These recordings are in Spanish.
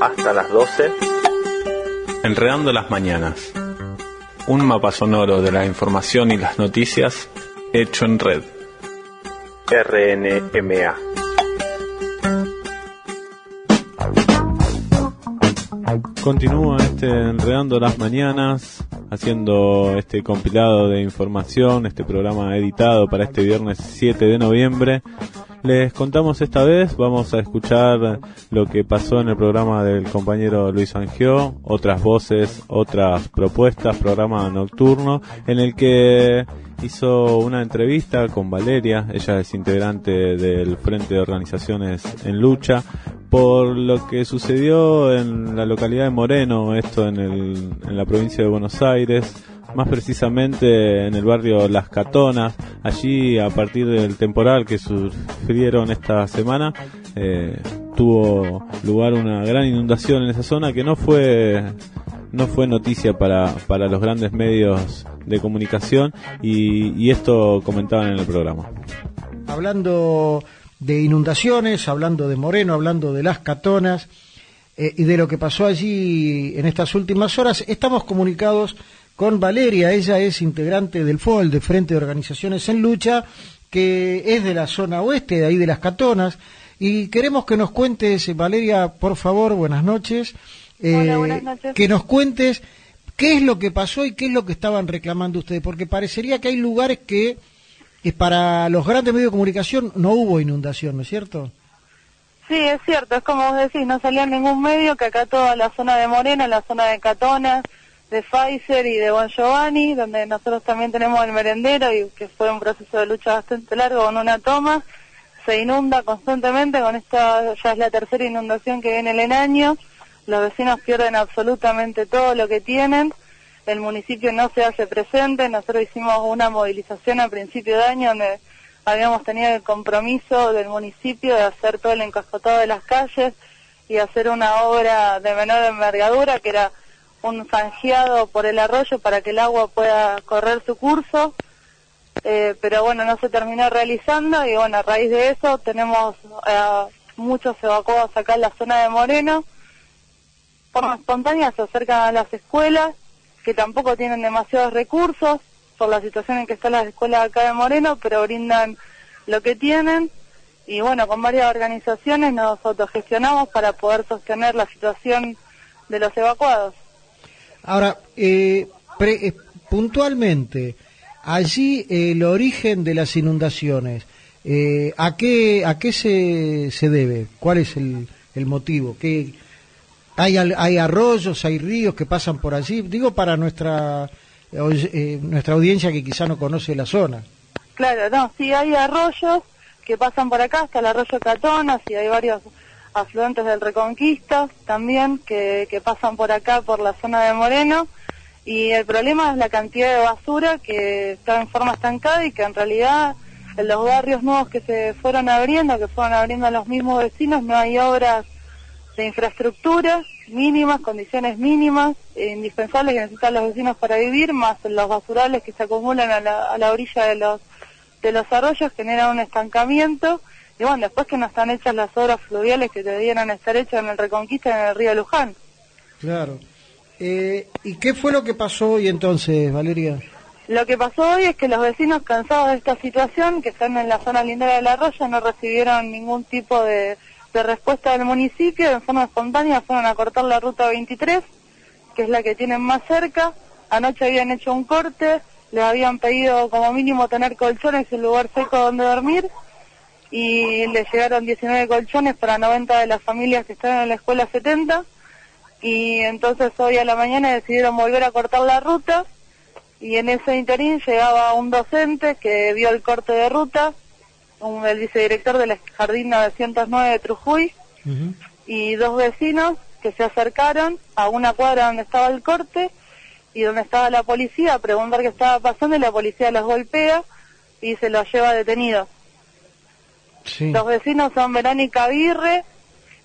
hasta las 12. Enredando las mañanas. Un mapa sonoro de la información y las noticias hecho en red. RNMA. Continúa este Enredando las Mañanas, haciendo este compilado de información, este programa editado para este viernes 7 de noviembre. Les contamos esta vez, vamos a escuchar lo que pasó en el programa del compañero Luis Angió, otras voces, otras propuestas, programa nocturno, en el que hizo una entrevista con Valeria, ella es integrante del Frente de Organizaciones en Lucha, por lo que sucedió en la localidad de Moreno, esto en, el, en la provincia de Buenos Aires, más precisamente en el barrio Las Catonas. Allí, a partir del temporal que sufrieron esta semana, eh, tuvo lugar una gran inundación en esa zona que no fue no fue noticia para, para los grandes medios de comunicación y, y esto comentaban en el programa. Hablando de inundaciones, hablando de Moreno, hablando de las Catonas eh, y de lo que pasó allí en estas últimas horas, estamos comunicados con Valeria, ella es integrante del FOL, de Frente de Organizaciones en Lucha, que es de la zona oeste, de ahí de las Catonas, y queremos que nos cuentes, Valeria, por favor, buenas noches, Hola, buenas noches. que nos cuentes qué es lo que pasó y qué es lo que estaban reclamando ustedes, porque parecería que hay lugares que eh, para los grandes medios de comunicación no hubo inundación, ¿no es cierto? Sí, es cierto, es como vos decís, no salía en ningún medio, que acá toda la zona de Morena, la zona de Catona, de Pfizer y de Bon Giovanni, donde nosotros también tenemos el merendero y que fue un proceso de lucha bastante largo con una toma, se inunda constantemente, con esta ya es la tercera inundación que viene en el año, los vecinos pierden absolutamente todo lo que tienen, el municipio no se hace presente, nosotros hicimos una movilización a principio de año donde habíamos tenido el compromiso del municipio de hacer todo el encascotado de las calles y hacer una obra de menor envergadura que era un zanjeado por el arroyo para que el agua pueda correr su curso, eh, pero bueno, no se terminó realizando y bueno, a raíz de eso tenemos eh, muchos evacuados acá en la zona de Moreno, forma espontánea se acercan a las escuelas que tampoco tienen demasiados recursos por la situación en que están las escuelas acá de Moreno, pero brindan lo que tienen. Y bueno, con varias organizaciones nos autogestionamos para poder sostener la situación de los evacuados. Ahora, eh, pre- eh, puntualmente, allí eh, el origen de las inundaciones, eh, ¿a qué, a qué se, se debe? ¿Cuál es el, el motivo? ¿Qué, hay, ¿Hay arroyos, hay ríos que pasan por allí? Digo para nuestra, nuestra audiencia que quizá no conoce la zona. Claro, no, sí hay arroyos que pasan por acá, hasta el arroyo Catonas y hay varios afluentes del Reconquista también que, pasan por acá, por la zona de Moreno. Y el problema es la cantidad de basura que está en forma estancada y que en realidad en los barrios nuevos que se fueron abriendo, que fueron abriendo los mismos vecinos, no hay obras de infraestructura mínimas, condiciones mínimas, eh, indispensables que necesitan los vecinos para vivir, más los basurales que se acumulan a la, a la orilla de los, de los arroyos, generan un estancamiento. Y bueno, después que no están hechas las obras fluviales que debieran estar hechas en el Reconquista en el río Luján. Claro. Eh, ¿Y qué fue lo que pasó hoy entonces, Valeria? Lo que pasó hoy es que los vecinos cansados de esta situación, que están en la zona lindera del arroyo, no recibieron ningún tipo de, de respuesta del municipio, en forma espontánea fueron a cortar la ruta 23, que es la que tienen más cerca. Anoche habían hecho un corte, les habían pedido como mínimo tener colchones y un lugar seco donde dormir, y les llegaron 19 colchones para 90 de las familias que están en la escuela 70, y entonces hoy a la mañana decidieron volver a cortar la ruta, y en ese interín llegaba un docente que vio el corte de ruta, un, el vicedirector del Jardín 909 de Trujuy, y dos vecinos que se acercaron a una cuadra donde estaba el corte y donde estaba la policía a preguntar qué estaba pasando y la policía los golpea y se los lleva detenidos. Sí. Los vecinos son Verónica Aguirre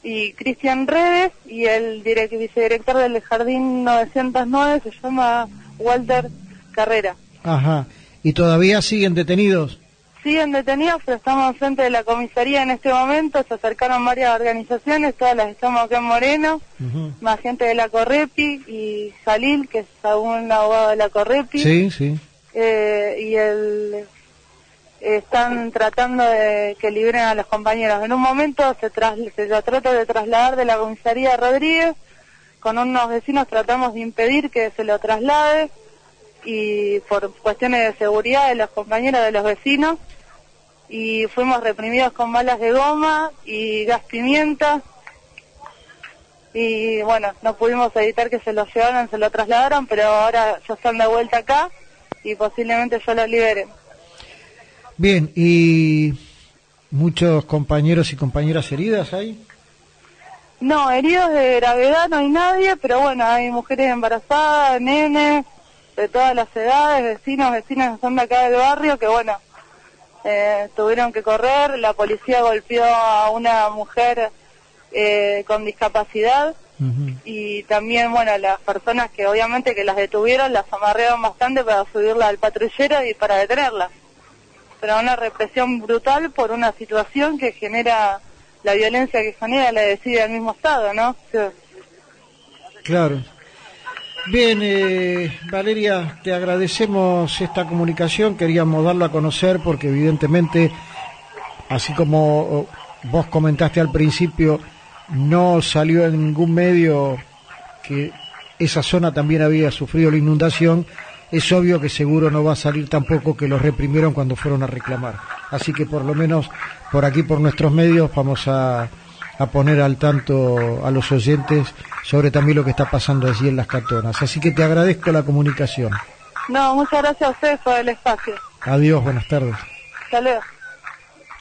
y Cristian Redes y el direc- vicedirector del Jardín 909 se llama Walter Carrera. Ajá. ¿Y todavía siguen detenidos? siguen detenidos, pero estamos frente de la comisaría en este momento. Se acercaron varias organizaciones, todas las estamos acá en Moreno, más gente de la Correpi y Jalil, que es un abogado de la Correpi. Sí, sí. eh, y el están tratando de que liberen a los compañeros. En un momento se, tras, se lo trata de trasladar de la comisaría de Rodríguez, con unos vecinos tratamos de impedir que se lo traslade y por cuestiones de seguridad de los compañeros de los vecinos y fuimos reprimidos con balas de goma y gas pimienta y bueno, no pudimos evitar que se lo llevaran, se lo trasladaron, pero ahora ya están de vuelta acá y posiblemente ya lo liberen. Bien, ¿y muchos compañeros y compañeras heridas hay? No, heridos de gravedad no hay nadie, pero bueno, hay mujeres embarazadas, nenes, de todas las edades, vecinos, vecinas que son de acá del barrio, que bueno, eh, tuvieron que correr, la policía golpeó a una mujer eh, con discapacidad y también, bueno, las personas que obviamente que las detuvieron, las amarrearon bastante para subirla al patrullero y para detenerla. Pero una represión brutal por una situación que genera la violencia que genera la decide el mismo Estado, ¿no? Claro. Bien, eh, Valeria, te agradecemos esta comunicación. Queríamos darlo a conocer porque evidentemente, así como vos comentaste al principio, no salió en ningún medio que esa zona también había sufrido la inundación. Es obvio que seguro no va a salir tampoco que los reprimieron cuando fueron a reclamar. Así que por lo menos por aquí, por nuestros medios, vamos a, a poner al tanto a los oyentes sobre también lo que está pasando allí en las catonas. Así que te agradezco la comunicación. No, muchas gracias a ustedes por el espacio. Adiós, buenas tardes. Hasta luego.